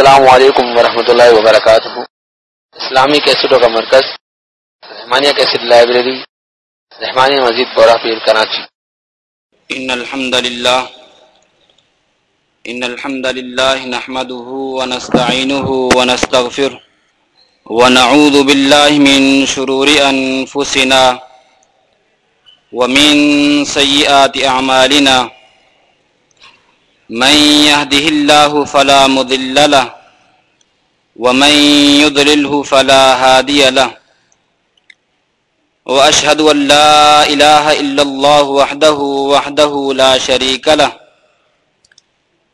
السلام علیکم ورحمۃ اللہ وبرکاتہ۔ اسلامی کیسٹوں کا مرکز، رحمانیہ کیسٹ لائبریری، رحمانیہ مزید بورا پیر کراچی۔ ان الحمد للہ ان الحمد للہ نحمده ونستعینه ونستغفر ونعوذ باللہ من شرور انفسنا ومن سیئات اعمالنا۔ من يهده الله فلا مضل له ومن يضلله فلا هادي له وأشهد أن لا إله إلا الله وحده وحده لا شريك له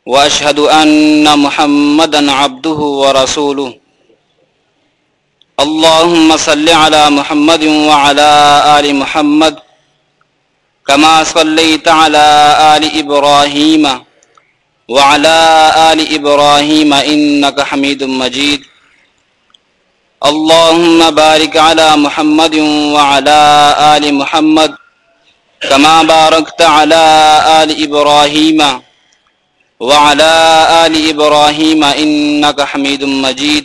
وأشهد أن محمدا عبده ورسوله. اللهم صل على محمد وعلى آل محمد كما صليت على آل إبراهيم. وعلى آل إبراهيم إنك حميد مجيد. اللهم بارك على محمد وعلى آل محمد كما باركت على آل إبراهيم وعلى آل إبراهيم إنك حميد مجيد.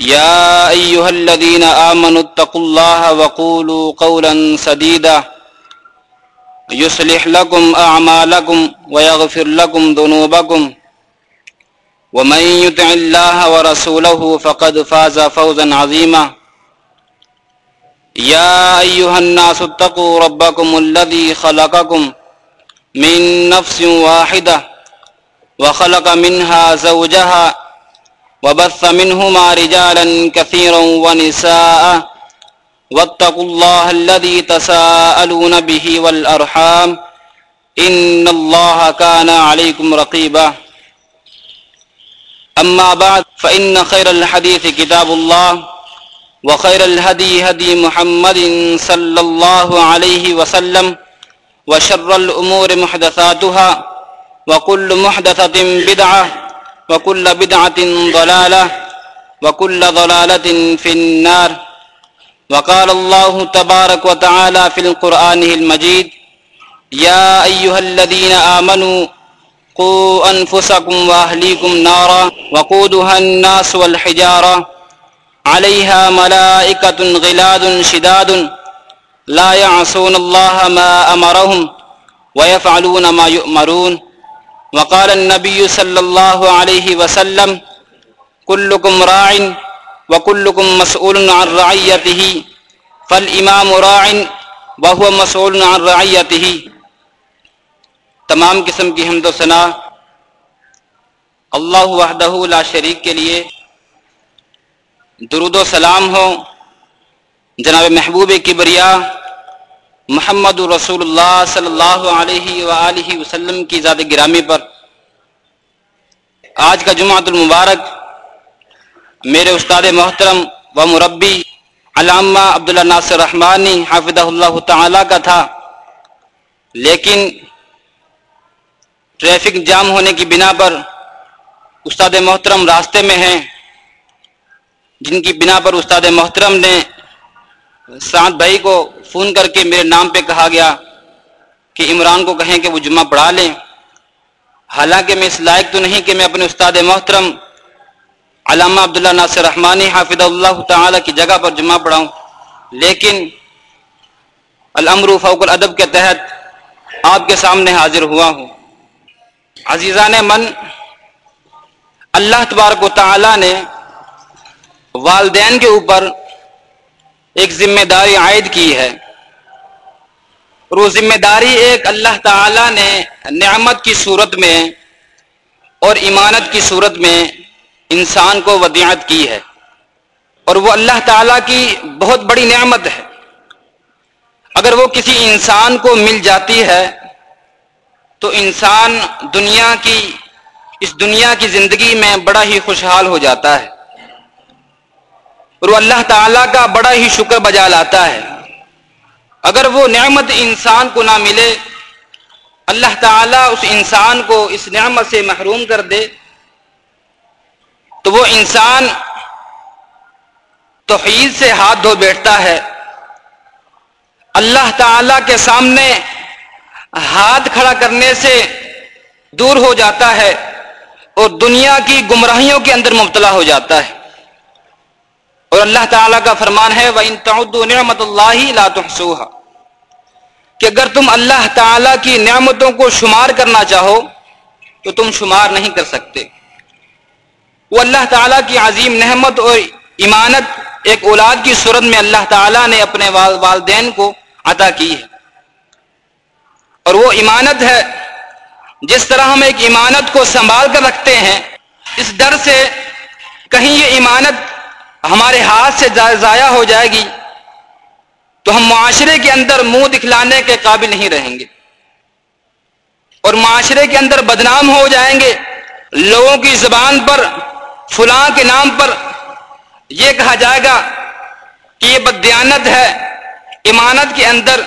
يا أيها الذين آمنوا اتقوا الله وقولوا قولا سديدا. يصلح لكم أعمالكم ويغفر لكم ذنوبكم. ومن يتع الله ورسوله فقد فاز فوزا عظيما. يا أيها الناس اتقوا ربكم الذي خلقكم من نفس واحدة وخلق منها زوجها وبث منهما رجالا كثيرا ونساء واتقوا الله الذي تساءلون به والأرحام إن الله كان عليكم رقيبا. أما بعد، فإن خير الحديث كتاب الله، وخير الهدي هدي محمد صلى الله عليه وسلم، وشر الأمور محدثاتها، وكل محدثة بدعة، وكل بدعة ضلالة، وكل ضلالة في النار. وقال الله تبارك وتعالى في القرآن المجيد يا أيها الذين آمنوا قوا أنفسكم وأهليكم نارا وقودها الناس والحجارة عليها ملائكة غلاد شداد لا يعصون الله ما أمرهم ويفعلون ما يؤمرون وقال النبي صلى الله عليه وسلم كلكم راع وكلكم مسؤول عن رعيته فالإمام راع وهو مسؤول عن رعيته تمام قسم کی حمد و ثنا اللہ وحدہ لا شریک کے لیے درود و سلام ہو جناب محبوب کبریا محمد رسول اللہ صلی اللہ علیہ وآلہ وسلم کی ذات گرامی پر آج کا جمعۃ المبارک میرے استاد محترم و مربی علامہ عبداللہ ناصر رحمانی حافظ اللہ تعالی کا تھا، لیکن ٹریفک جام ہونے کی بنا پر استاد محترم راستے میں ہیں۔ جن کی بنا پر استاد محترم نے سعد بھائی کو فون کر کے میرے نام پہ کہا گیا کہ عمران کو کہیں کہ وہ جمعہ پڑھا لیں۔ حالانکہ میں اس لائق تو نہیں کہ میں اپنے استاد محترم علامہ عبداللہ ناصر رحمانی حافظ اللہ تعالی کی جگہ پر جمعہ پڑھاؤں لیکن الامر فوق الادب کے تحت آپ کے سامنے حاضر ہوا ہوں۔ عزیزان من، اللہ تبارک و تعالی نے والدین کے اوپر ایک ذمہ داری عائد کی ہے۔ اور وہ ذمہ داری ایک اللہ تعالی نے نعمت کی صورت میں اور ایمانت کی صورت میں انسان کو ودیعت کی ہے اور وہ اللہ تعالیٰ کی بہت بڑی نعمت ہے۔ اگر وہ کسی انسان کو مل جاتی ہے تو انسان دنیا کی، اس دنیا کی زندگی میں بڑا ہی خوشحال ہو جاتا ہے۔ اور وہ اللہ تعالیٰ کا بڑا ہی شکر بجا لاتا ہے۔ اگر وہ نعمت انسان کو نہ ملے، اللہ تعالیٰ اس انسان کو اس نعمت سے محروم کر دے۔ تو وہ انسان توحید سے ہاتھ دھو بیٹھتا ہے۔ اللہ تعالی کے سامنے ہاتھ کھڑا کرنے سے دور ہو جاتا ہے اور دنیا کی گمراہیوں کے اندر مبتلا ہو جاتا ہے۔ اور اللہ تعالیٰ کا فرمان ہے وہ ان نعمت اللہ لا تحصوها۔ کہ اگر تم اللہ تعالی کی نعمتوں کو شمار کرنا چاہو، تو تم شمار نہیں کر سکتے۔ وہ اللہ تعالیٰ کی عظیم نعمت اور ایمانت ایک اولاد کی صورت میں اللہ تعالیٰ نے اپنے والدین کو عطا کی ہے۔ اور وہ ایمانت ہے، جس طرح ہم ایک ایمانت کو سنبھال کر رکھتے ہیں، اس ڈر سے کہیں یہ ایمانت ہمارے ہاتھ سے ضائع ہو جائے گی، تو ہم معاشرے کے اندر منہ دکھلانے کے قابل نہیں رہیں گے۔ اور معاشرے کے اندر بدنام ہو جائیں گے، لوگوں کی زبان پر فلاں کے نام پر یہ کہا جائے گا کہ یہ بدیانت ہے ایمانت کے اندر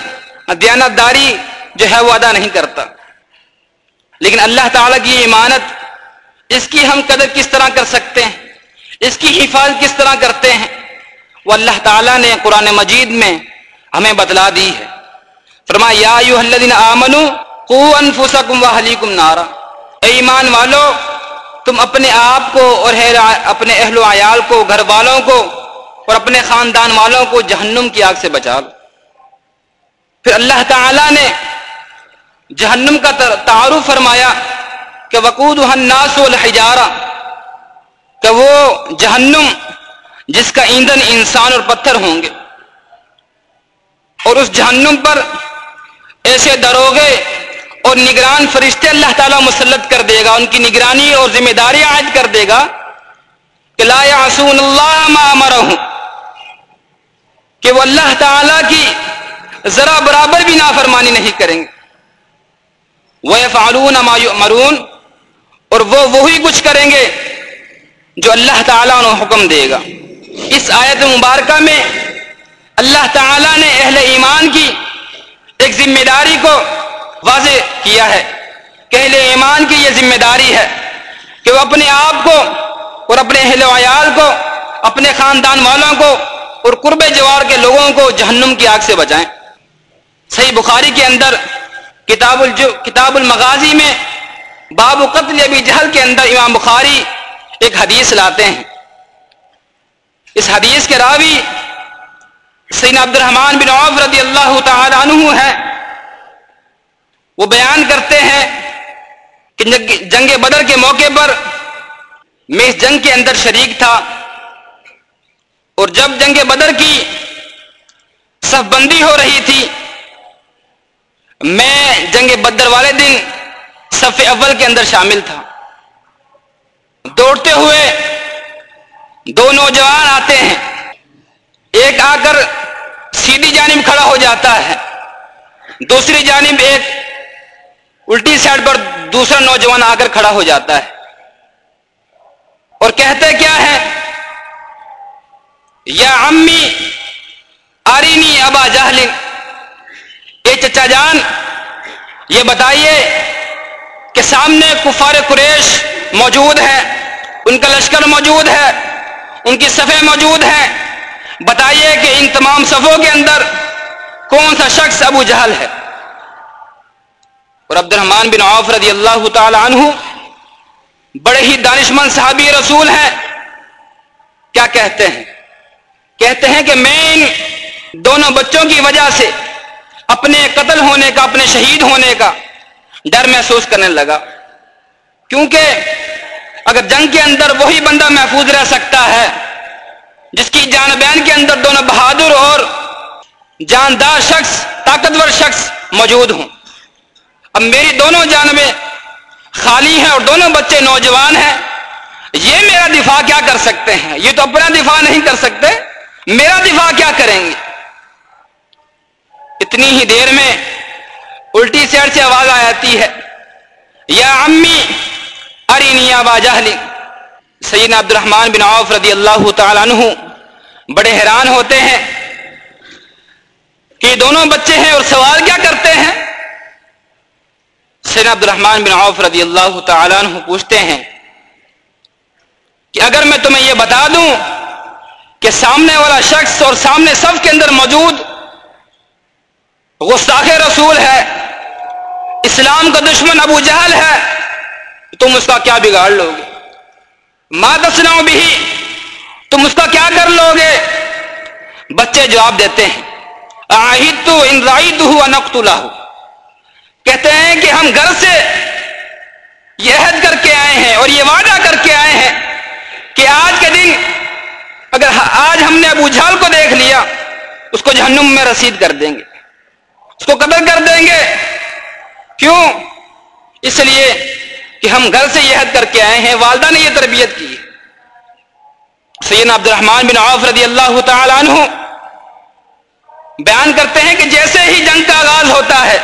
دیانت داری جو ہے وہ ادا نہیں کرتا۔ لیکن اللہ تعالیٰ کی ایمانت اس کی ہم قدر کس طرح کر سکتے ہیں؟ اس کی حفاظت کس طرح کرتے ہیں؟ وہ اللہ تعالیٰ نے قرآن مجید میں ہمیں بتلا دی ہے۔ فرما یا آمنو قو انفسکم و حلیکم نارا۔ اے ایمان والو تم اپنے آپ کو اور اپنے اہل و عیال کو گھر والوں کو اور اپنے خاندان والوں کو جہنم کی آگ سے بچا لو۔ پھر اللہ تعالی نے جہنم کا تعارف فرمایا کہ وقود الناس الحجارہ کہ وہ جہنم جس کا ایندھن انسان اور پتھر ہوں گے۔ اور اس جہنم پر ایسے دروگے اور نگران فرشتے اللہ تعالیٰ مسلط کر دے گا، ان کی نگرانی اور ذمہ داری عائد کر دے گا کہ لا یعصون اللہ ما امرہم، کہ وہ اللہ تعالیٰ کی ذرا برابر بھی نافرمانی نہیں کریں گے۔ وہ فعلون مرون اور وہ وہی کچھ کریں گے جو اللہ تعالیٰ انہیں حکم دے گا۔ اس آیت مبارکہ میں اللہ تعالیٰ نے اہل ایمان کی ایک ذمہ داری کو واضح کیا ہے کہ اہل ایمان کی یہ ذمہ داری ہے کہ وہ اپنے آپ کو اور اپنے اہل ویال کو، اپنے خاندان والوں کو اور قرب جوار کے لوگوں کو جہنم کی آگ سے بچائیں۔ صحیح بخاری کے اندر کتاب الجو کتاب المغازی میں باب قتل ابی جہل کے اندر امام بخاری ایک حدیث لاتے ہیں۔ اس حدیث کے راوی سین عبد الرحمان بن عوف رضی اللہ تعالی عنہ ہے وہ بیان کرتے ہیں کہ جنگ بدر کے موقع پر میں اس جنگ کے اندر شریک تھا اور جب جنگ بدر کی صف بندی ہو رہی تھی، میں جنگ بدر والے دن صف اول کے اندر شامل تھا۔ دوڑتے ہوئے دو نوجوان آتے ہیں۔ ایک آ کر سیدھی جانب کھڑا ہو جاتا ہے۔ دوسری جانب ایک الٹی سائڈ پر دوسرا نوجوان آ کر کھڑا ہو جاتا ہے۔ اور کہتے کیا ہے؟ یا امی آرینی ابا جہل۔ اے چچا جان، یہ بتائیے کہ سامنے کفار قریش موجود ہے ان کا لشکر موجود ہے، ان کی صفے موجود ہیں۔ بتائیے کہ ان تمام صفوں کے اندر کون سا شخص ابو جہل ہے؟ اور عبد الرحمان بن عوف رضی اللہ تعالی عنہ بڑے ہی دانشمند صحابی رسول ہیں۔ کیا کہتے ہیں؟ کہتے ہیں کہ میں ان دونوں بچوں کی وجہ سے اپنے قتل ہونے کا، اپنے شہید ہونے کا ڈر محسوس کرنے لگا۔ کیونکہ اگر جنگ کے اندر وہی بندہ محفوظ رہ سکتا ہے، جس کی جانبین کے اندر دونوں بہادر اور جاندار شخص، طاقتور شخص موجود ہوں۔ اب میری دونوں جانبیں خالی ہیں اور دونوں بچے نوجوان ہیں، یہ میرا دفاع کیا کر سکتے ہیں؟ یہ تو اپنا دفاع نہیں کر سکتے، میرا دفاع کیا کریں گے؟ اتنی ہی دیر میں الٹی سیٹ سے آواز آ جاتی ہے، یا امی ارینیا باجہلی سیدنا عبد الرحمن بن عوف رضی اللہ تعالیٰ عنہ بڑے حیران ہوتے ہیں کہ دونوں بچے ہیں اور سوال کیا کرتے ہیں؟ سیدنا عبد الرحمن بن عوف رضی اللہ تعالیٰ عنہ پوچھتے ہیں کہ اگر میں تمہیں یہ بتا دوں کہ سامنے والا شخص اور سامنے سب کے اندر موجود غستاخ رسول ہے، اسلام کا دشمن ابو جہل ہے تم اس کا کیا بگاڑ لو گے ماں دسنا بھی تم اس کا کیا کر لو گے بچے جواب دیتے ہیں آہد تو ان رائد ہوا نقط کہتے ہیں کہ ہم گھر سے یہ عہد کر کے آئے ہیں اور یہ وعدہ کر کے آئے ہیں کہ آج کے دن اگر آج ہم نے ابو جھال کو دیکھ لیا، اس کو جہنم میں رسید کر دیں گے۔ اس کو قدر کر دیں گے۔ کیوں؟ اس لیے کہ ہم گھر سے یہ حد کر کے آئے ہیں۔ والدہ نے یہ تربیت کی۔ سید عبد الرحمان بن عوف رضی اللہ تعالی عنہ بیان کرتے ہیں کہ جیسے ہی جنگ کا آغاز ہوتا ہے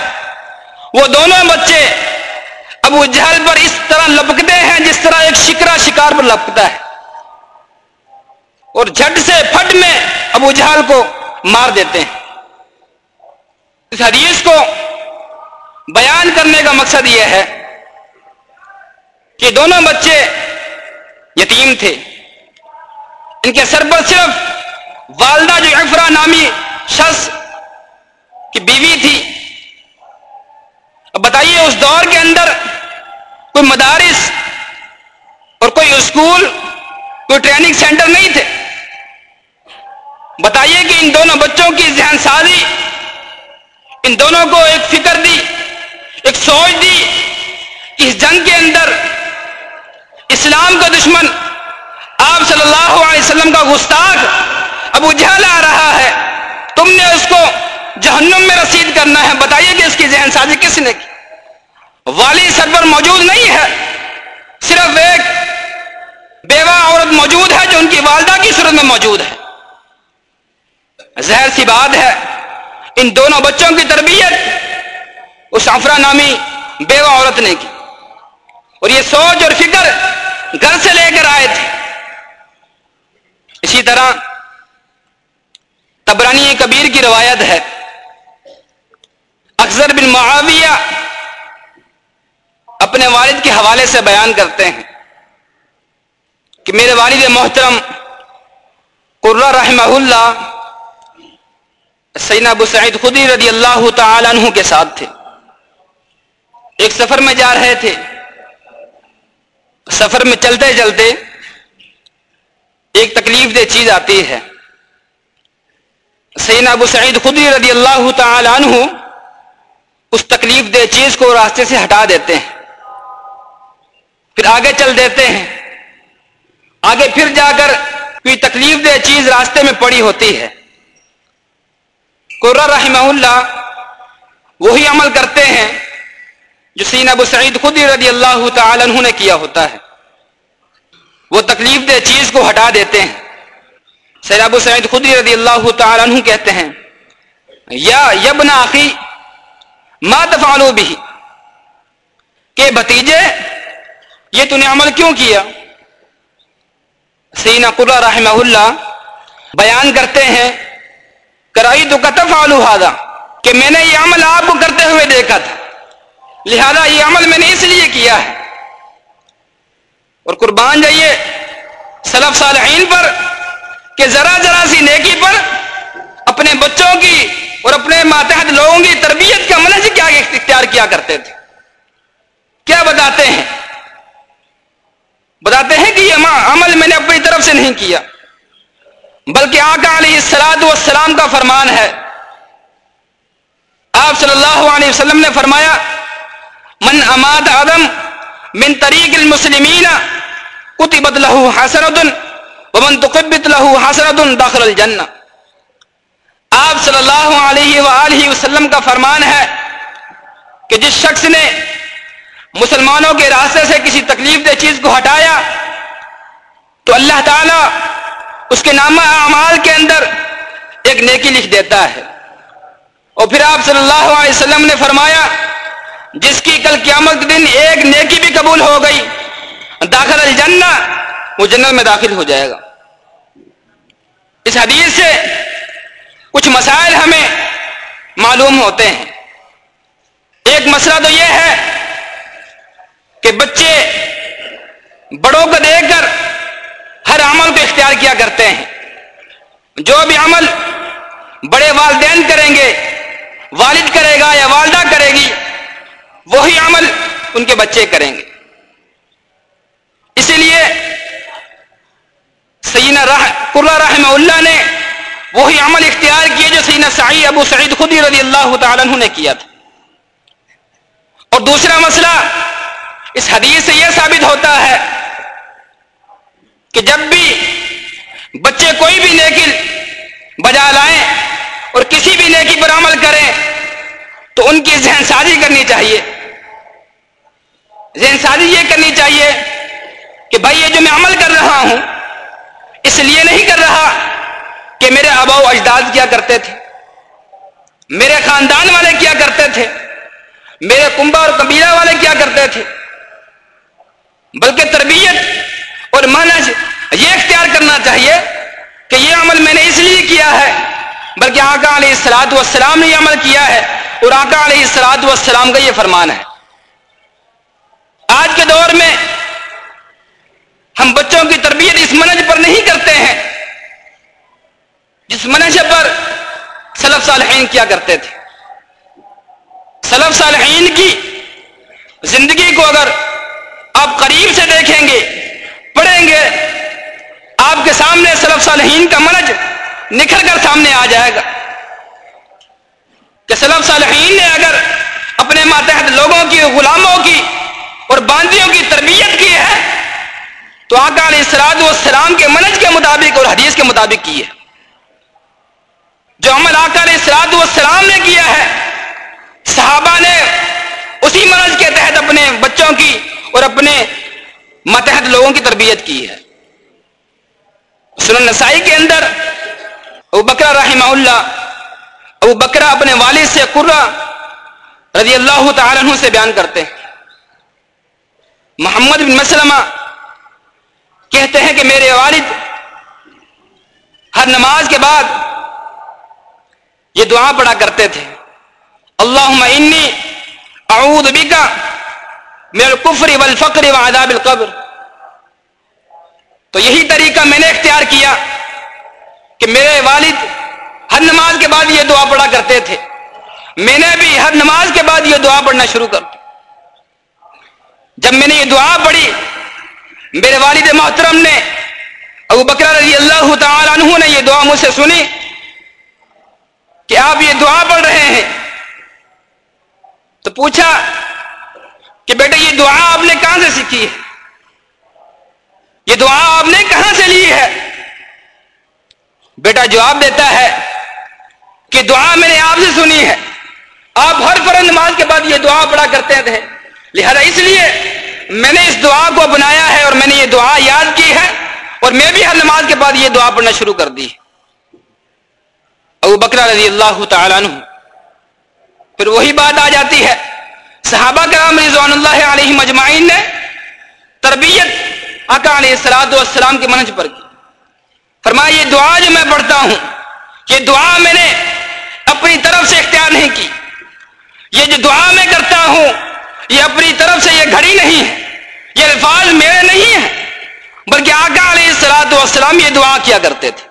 وہ دونوں بچے ابو جہل پر اس طرح لپکتے ہیں جس طرح ایک شکرا شکار پر لپکتا ہے۔ اور جھٹ سے پھٹ میں ابو جہل کو مار دیتے ہیں۔ اس حدیث کو بیان کرنے کا مقصد یہ ہے کہ دونوں بچے یتیم تھے۔ ان کے سر پر صرف والدہ جو افرا نامی شخص کی بیوی تھی اب بتائیے اس دور کے اندر کوئی مدارس اور کوئی اسکول، کوئی ٹریننگ سینٹر نہیں تھے؟ بتائیے کہ ان دونوں بچوں کی ذہن سازی، ان دونوں کو ایک فکر دی، ایک سوچ دی کہ اس جنگ کے اندر اسلام کا دشمن آپ صلی اللہ علیہ وسلم کا گستاخ ابو جہل آ رہا ہے۔ تم نے اس کو جہنم میں رسید کرنا ہے۔ بتائیے کہ اس کی ذہن سازی کس نے کی؟ والی سر پر موجود نہیں ہے۔ صرف ایک بیوہ عورت موجود ہے جو ان کی والدہ کی صورت میں موجود ہے۔ زہر سی بات ہے۔ ان دونوں بچوں کی تربیت اس افرا نامی بیوہ عورت نے کی۔ اور یہ سوچ اور فکر گھر سے لے کر آئے تھے۔ اسی طرح تبرانی کبیر کی روایت ہے۔ اکثر بن معاویہ اپنے والد کے حوالے سے بیان کرتے ہیں کہ میرے والد محترم قرہ رحمہ اللہ سینا ابو سعید خودی رضی اللہ تعالی عنہ کے ساتھ تھے۔ ایک سفر میں جا رہے تھے۔ سفر میں چلتے چلتے ایک تکلیف دہ چیز آتی ہے۔ سینا ابو سعید خودی رضی اللہ تعالی عنہ اس تکلیف دہ چیز کو راستے سے ہٹا دیتے ہیں۔ پھر آگے چل دیتے ہیں۔ آگے پھر جا کر کوئی تکلیف دہ چیز راستے میں پڑی ہوتی ہے۔ قرہ رحمہ اللہ وہی عمل کرتے ہیں جو سین ابو سعید خودی رضی اللہ تعالی عنہ نے کیا ہوتا ہے۔ وہ تکلیف دہ چیز کو ہٹا دیتے ہیں۔ سید ابو سعید خودی رضی اللہ تعالی عنہ کہتے ہیں، یا یبن آخی ما تفعلو بھی کہ بھتیجے، یہ تو نے عمل کیوں کیا؟ سینا قرہ رحمہ اللہ بیان کرتے ہیں کرائی تو کتف آلو ہادا کہ میں نے یہ عمل آپ کو کرتے ہوئے دیکھا تھا۔ لہذا یہ عمل میں نے اس لیے کیا ہے۔ اور قربان جائیے سلف صالحین پر، کہ ذرا ذرا سی نیکی پر اپنے بچوں کی اور اپنے ماتحت لوگوں کی تربیت کا منج کیا اختیار کیا کرتے تھے؟ کیا بتاتے ہیں؟ بتاتے ہیں کہ یہ عمل میں نے اپنی طرف سے نہیں کیا، بلکہ آقا علیہ السلاد والسلام کا فرمان ہے۔ آپ صلی اللہ علیہ وسلم نے فرمایا، من اماد ادم من طریق المسلمین کتبت له حسنت ومن تقبت له حسنت داخل الجنہ. آپ صلی اللہ علیہ وآلہ وسلم کا فرمان ہے کہ جس شخص نے مسلمانوں کے راستے سے کسی تکلیف دہ چیز کو ہٹایا، تو اللہ تعالی اس کے نامہ اعمال کے اندر ایک نیکی لکھ دیتا ہے۔ اور پھر آپ صلی اللہ علیہ وسلم نے فرمایا، جس کی کل قیامت دن ایک نیکی بھی قبول ہو گئی، داخل الجنہ، وہ جنت میں داخل ہو جائے گا۔ اس حدیث سے کچھ مسائل ہمیں معلوم ہوتے ہیں۔ ایک مسئلہ تو یہ ہے کہ بچے بڑوں کو دیکھ کر ہر عمل کو اختیار کیا کرتے ہیں۔ جو بھی عمل بڑے والدین کریں گے، والد کرے گا یا والدہ کرے گی، وہی عمل ان کے بچے کریں گے۔ اسی لیے سیدنا قرہ رحمہ اللہ نے وہی عمل اختیار کیا جو سیدنا سعید، ابو سعید خودی رضی اللہ تعالیٰ عنہ نے کیا تھا۔ اور دوسرا مسئلہ، اس حدیث سے یہ ثابت ہوتا ہے کہ جب بھی بچے کوئی بھی نیکی بجا لائیں اور کسی بھی نیکی پر عمل کریں، تو ان کی ذہن سازی کرنی چاہیے۔ ذہن سازی یہ کرنی چاہیے کہ بھائی، یہ جو میں عمل کر رہا ہوں، اس لیے نہیں کر رہا کہ میرے آبا و اجداد کیا کرتے تھے؟ میرے خاندان والے کیا کرتے تھے؟ میرے کنبا اور قبیلہ والے کیا کرتے تھے؟ بلکہ تربیت اور منج یہ اختیار کرنا چاہیے کہ یہ عمل میں نے اس لیے کیا ہے، بلکہ آقا علیہ السلاط والسلام نے یہ عمل کیا ہے اور آقا علیہ السلاط والسلام کا یہ فرمان ہے۔ آج کے دور میں ہم بچوں کی تربیت اس منج پر نہیں کرتے ہیں۔ جس منج پر سلف صالحین کیا کرتے تھے۔ سلف صالحین کی زندگی کو اگر آپ قریب سے دیکھیں گے، پڑھیں گے، آپ کے سامنے سلف صالحین کا منج نکھر کر سامنے آ جائے گا۔ کہ سلف صالحین نے اگر اپنے ماتحت لوگوں کی، غلاموں کی اور باندیوں کی تربیت کی ہے، تو آقا علیہ السلاد والسلام کے منج کے مطابق اور حدیث کے مطابق کی ہے۔ جو عمل آقا علیہ السلاد والسلام نے کیا ہے، صحابہ نے اسی منج کے تحت اپنے بچوں کی اور اپنے ماتحت لوگوں کی تربیت کی ہے۔ سنن نسائی کے اندر ابو بکرا رحمہ اللہ، ابو بکرا اپنے والد سے قرہ رضی اللہ تعالیٰ عنہ سے بیان کرتے ہیں۔ محمد بن مسلمہ کہتے ہیں کہ میرے والد، ہر نماز کے بعد یہ دعا پڑھا کرتے تھے۔ اللہ انی اعوذ بکا میرے کفری والفقر وعذاب القبر۔ تو یہی طریقہ میں نے اختیار کیا کہ میرے والد ہر نماز کے بعد یہ دعا پڑھا کرتے تھے۔ میں نے بھی ہر نماز کے بعد یہ دعا پڑھنا شروع کر جب میں نے یہ دعا پڑھی، میرے والد محترم نے ابو بکر رضی اللہ تعالی عنہ نے یہ دعا مجھ سے سنی۔ کہ آپ یہ دعا پڑھ رہے ہیں۔ تو پوچھا کہ بیٹا یہ دعا آپ نے کہاں سے سیکھی ہے؟ یہ دعا آپ نے کہاں سے لی ہے؟ بیٹا جواب دیتا ہے کہ دعا میں نے آپ سے سنی ہے۔ آپ ہر فرض نماز کے بعد یہ دعا پڑھا کرتے تھے۔ لہذا اس لیے میں نے اس دعا کو بنایا ہے اور میں نے یہ دعا یاد کی ہے اور میں بھی ہر نماز کے بعد یہ دعا پڑھنا شروع کر دی۔ ابو بکرا رضی اللہ تعالیٰ عنہ۔ پھر وہی بات آ جاتی ہے۔ صحابہ کرام رضوان اللہ علیہ مجمعین نے تربیت آقا علیہ السلاد والسلام کے منج پر کی۔ فرمایا، یہ دعا جو میں پڑھتا ہوں، یہ دعا میں نے اپنی طرف سے اختیار نہیں کی۔ یہ جو دعا میں کرتا ہوں، یہ اپنی طرف سے یہ گھڑی نہیں ہے۔ یہ الفاظ میرے نہیں ہیں، بلکہ آقا علیہ السلاد والسلام یہ دعا کیا کرتے تھے۔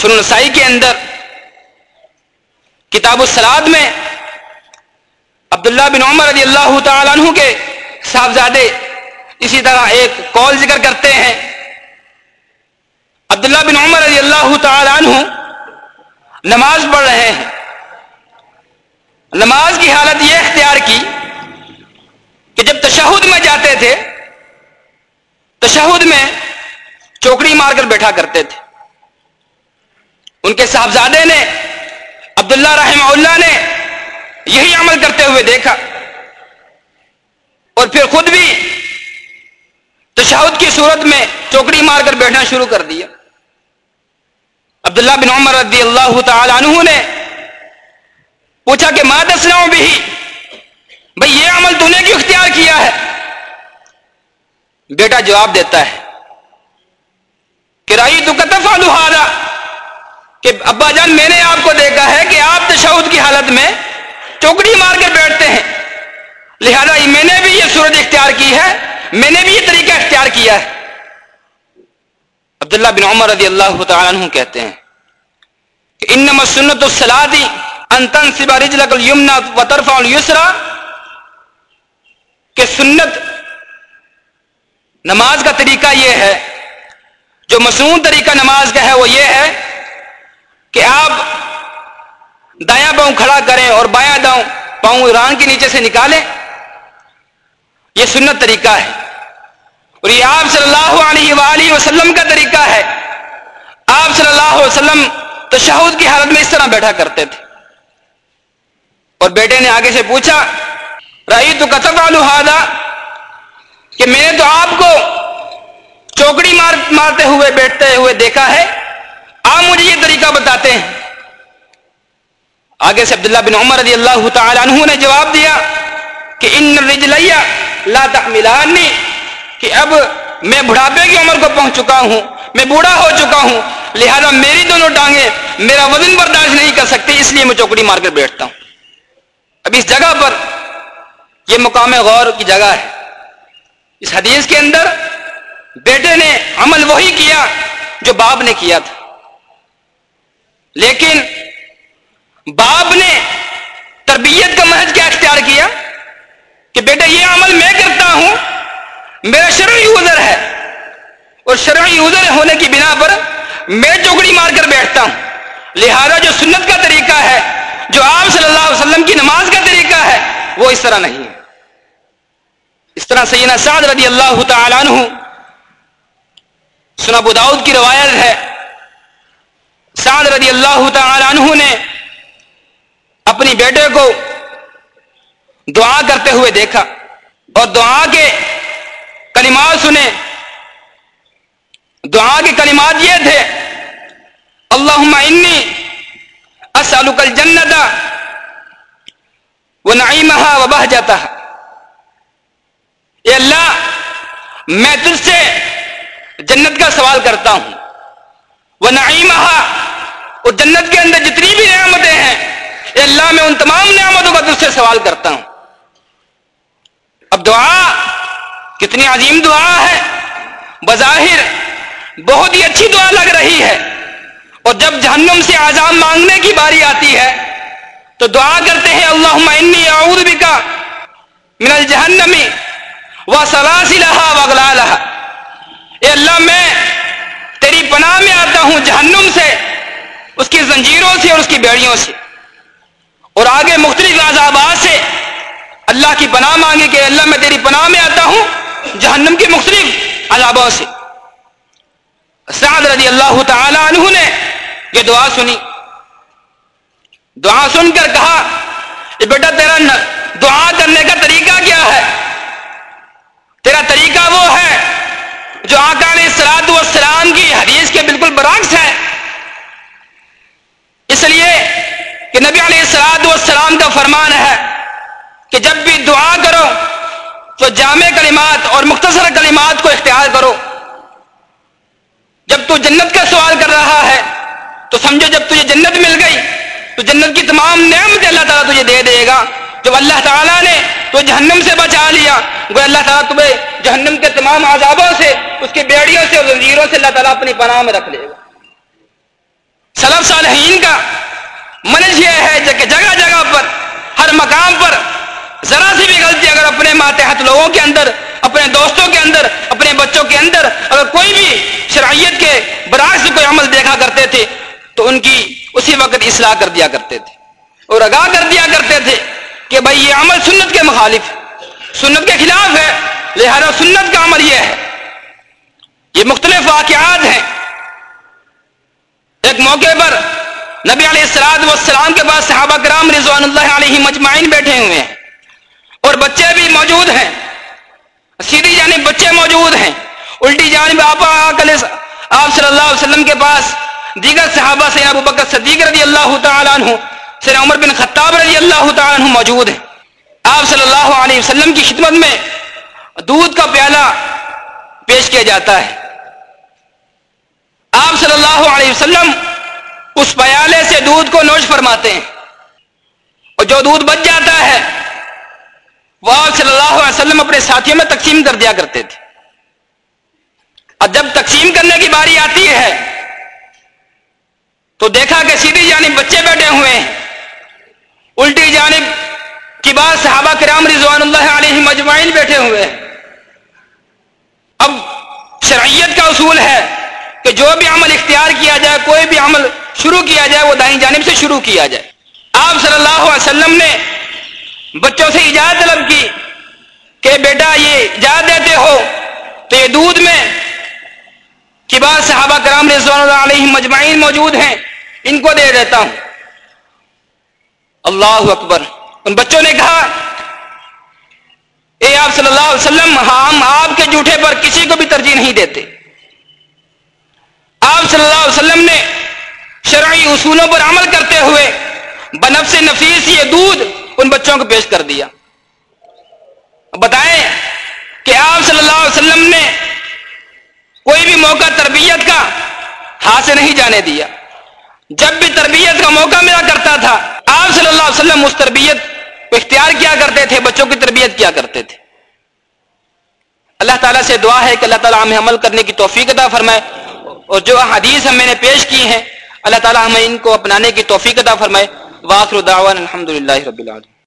سن نسائی کے اندر کتاب السلاد میں عبداللہ بن عمر رضی اللہ تعالیٰ عنہ کے صاحبزادے اسی طرح ایک کال ذکر کرتے ہیں۔ عبداللہ بن عمر رضی اللہ تعالیٰ عنہ نماز پڑھ رہے ہیں۔ نماز کی حالت یہ اختیار کی کہ جب تشہد میں جاتے تھے، تشہد میں چوکڑی مار کر بیٹھا کرتے تھے۔ ان کے صاحبزادے نے عبداللہ رحمہ اللہ نے یہی عمل کرتے ہوئے دیکھا اور پھر خود بھی تشہد کی صورت میں چوکڑی مار کر بیٹھنا شروع کر دیا۔ عبداللہ بن عمر رضی اللہ تعالی عنہ نے پوچھا کہ ماں دسنا بھی؟ بھئی یہ عمل تو نے کیوں اختیار کیا ہے؟ بیٹا جواب دیتا ہے کرائی تو کتفا دہارا کہ ابا جان، میں نے آپ کو دیکھا ہے کہ آپ تشہد کی حالت میں چوکڑی مار کے بیٹھتے ہیں۔ لہذا میں نے بھی یہ صورت اختیار کی ہے، میں نے بھی یہ طریقہ اختیار کیا ہے۔ عبداللہ بن عمر رضی اللہ تعالیٰ عنہ کہتے ہیں کہ انما سنت السلادی انتن سبا رجلک الیمنا و طرف الیسرا کہ سنت نماز کا طریقہ یہ ہے، جو مصنون طریقہ نماز کا ہے وہ یہ ہے کہ آپ دایاں پاؤں کھڑا کریں اور بایاں داؤں پاؤں ران کے نیچے سے نکالیں، یہ سنت طریقہ ہے۔ اور یہ آپ صلی اللہ علیہ وآلہ وسلم کا طریقہ ہے۔ آپ صلی اللہ علیہ وسلم تشہد کی حالت میں اس طرح بیٹھا کرتے تھے۔ اور بیٹے نے آگے سے پوچھا رہی تو کتب آلوہادا کہ میں نے تو آپ کو چوکڑی مار، مارتے ہوئے بیٹھتے ہوئے دیکھا ہے۔ آپ مجھے یہ طریقہ بتاتے ہیں۔ آگے سے عبداللہ بن عمر رضی اللہ تعالی عنہ نے جواب دیا کہ ان رجلیہ لا تحملانی، کہ اب میں بڑھاپے کی عمر کو پہنچ چکا ہوں، میں بوڑھا ہو چکا ہوں، لہذا میری دونوں ٹانگیں میرا وزن برداشت نہیں کر سکتی، اس لیے میں چوکڑی مار کر بیٹھتا ہوں۔ اب اس جگہ پر یہ مقام غور کی جگہ ہے۔ اس حدیث کے اندر بیٹے نے عمل وہی کیا جو باپ نے کیا تھا۔ لیکن باپ نے تربیت کا محض کیا اختیار کیا کہ بیٹا یہ عمل میں کرتا ہوں، میرا شرعی عذر ہے۔ اور شرعی عذر ہونے کی بنا پر میں چوکڑی مار کر بیٹھتا ہوں۔ لہذا جو سنت کا طریقہ ہے، جو آپ صلی اللہ علیہ وسلم کی نماز کا طریقہ ہے، وہ اس طرح نہیں ہے۔ اس طرح سیدنا سعد رضی اللہ تعالیٰ عنہ سنا بداؤد کی روایت ہے سعد رضی اللہ تعالیٰ عنہ نے اپنی بیٹے کو دعا کرتے ہوئے دیکھا اور دعا کے کلمات سنے۔ دعا کے کلمات یہ تھے اللہ انی اسالک الجنت وہ نعیمہ و بہ جاتا اے اللہ، میں تجھ سے جنت کا سوال کرتا ہوں۔ وہ نعیمہ اور جنت کے اندر جتنی بھی نعمتیں ہیں اے اللہ میں ان تمام نعمتوں کا تجھ سے سوال کرتا ہوں۔ اب دعا کتنی عظیم دعا ہے۔ بظاہر بہت ہی اچھی دعا لگ رہی ہے۔ اور جب جہنم سے عذاب مانگنے کی باری آتی ہے، تو دعا کرتے ہیں اللہ انی اعوذ بکا من الجہنمی و سلاسی لہا وغلا لہا اے اللہ، میں تیری پناہ میں آتا ہوں جہنم سے، اس کی زنجیروں سے اور اس کی بیڑیوں سے۔ اور آگے مختلف عذابات سے اللہ کی پناہ مانگے کہ اللہ میں تیری پناہ میں آتا ہوں، جہنم کے مختلف عذابوں سے۔ سعد رضی اللہ تعالی عنہ نے یہ دعا سنی۔ دعا سن کر کہا بیٹا تیرا دعا کرنے کا طریقہ کیا ہے تیرا طریقہ وہ ہے جو آقا نے سراد والسلام کی حدیث کے بالکل برعکس ہے اس لیے کہ نبی علیہ السلاد والسلام کا فرمان ہے کہ جب بھی دعا کرو تو جامع کلمات اور مختصر کلمات کو اختیار کرو۔ جب تو جنت کا سوال کر رہا ہے تو سمجھو جب تجھے جنت مل گئی تو جنت کی تمام نعمت اللہ تعالیٰ تجھے دے دے گا۔ جب اللہ تعالیٰ نے تو جہنم سے بچا لیا وہ اللہ تعالیٰ تمہیں جہنم کے تمام عذابوں سے، اس کی بیڑیوں سے اور زنجیروں سے اللہ تعالیٰ اپنی پناہ میں رکھ لے گا۔ سلف صالحین کا منج یہ ہے کہ جگہ جگہ پر ہر مقام پر ذرا سی بھی غلطی اگر اپنے ماتحت لوگوں کے اندر، اپنے دوستوں کے اندر، اپنے بچوں کے اندر اگر کوئی بھی شرائط کے برعکس کوئی عمل دیکھا کرتے تھے، تو ان کی اسی وقت اصلاح کر دیا کرتے تھے۔ اور آگاہ کر دیا کرتے تھے کہ بھائی یہ عمل سنت کے مخالف سنت کے خلاف ہے، لہذا سنت کا عمل یہ ہے۔ یہ مختلف واقعات ہیں۔ ایک موقع پر نبی علیہ السلاد والسلام کے پاس صحابہ کرام رضوان اللہ علیہ مجمعین بیٹھے ہوئے ہیں اور بچے بھی موجود ہیں۔ سیدھی جانب بچے موجود ہیں۔ الٹی جانب آپ آپ صلی اللہ علیہ وسلم کے پاس دیگر صحابہ سے ابو بکر صدیق رضی اللہ تعالیٰ عنہ سر عمر بن خطاب رضی اللہ تعالیٰ عنہ موجود ہیں۔ آپ صلی اللہ علیہ وسلم کی خدمت میں دودھ کا پیالہ پیش کیا جاتا ہے۔ آپ صلی اللہ علیہ وسلم اس پیالے سے دودھ کو نوش فرماتے ہیں۔ اور جو دودھ بچ جاتا ہے، وہ آپ صلی اللہ علیہ وسلم اپنے ساتھیوں میں تقسیم کر دیا کرتے تھے۔ اور جب تقسیم کرنے کی باری آتی ہے، تو دیکھا کہ سیدھی جانب بچے بیٹھے ہوئے ہیں۔ الٹی جانب کی بات صحابہ کرام رضوان اللہ علیہ مجمعین بیٹھے ہوئے ہیں۔ اب شرعیت کا اصول ہے کہ جو بھی عمل اختیار کیا جائے، کوئی بھی عمل شروع کیا جائے، وہ دائیں جانب سے شروع کیا جائے۔ آپ صلی اللہ علیہ وسلم نے بچوں سے اجازت طلب کی کہ بیٹا، یہ اجازت دیتے ہو تو یہ دودھ میں کبار صحابہ کرام رضوان اللہ علیہ مجمعین موجود ہیں، ان کو دے دیتا ہوں۔ اللہ اکبر۔ ان بچوں نے کہا، اے آپ صلی اللہ علیہ وسلم، ہم آپ کے جھوٹے پر کسی کو بھی ترجیح نہیں دیتے۔ آپ صلی اللہ علیہ وسلم نے شرعی اصولوں پر عمل کرتے ہوئے بنفس نفیس یہ دودھ ان بچوں کو پیش کر دیا۔ بتائیں کہ آپ صلی اللہ علیہ وسلم نے کوئی بھی موقع تربیت کا ہاتھ سے نہیں جانے دیا۔ جب بھی تربیت کا موقع ملا کرتا تھا، آپ صلی اللہ علیہ وسلم اس تربیت کو اختیار کیا کرتے تھے، بچوں کی تربیت کیا کرتے تھے۔ اللہ تعالیٰ سے دعا ہے کہ اللہ تعالیٰ ہمیں عمل کرنے کی توفیق عطا فرمائے۔ اور جو حدیث ہم میں نے پیش کی ہیں اللہ تعالیٰ ہمیں ان کو اپنانے کی توفیق عطا فرمائے۔ واخر دعوان الحمدللہ رب العالمین۔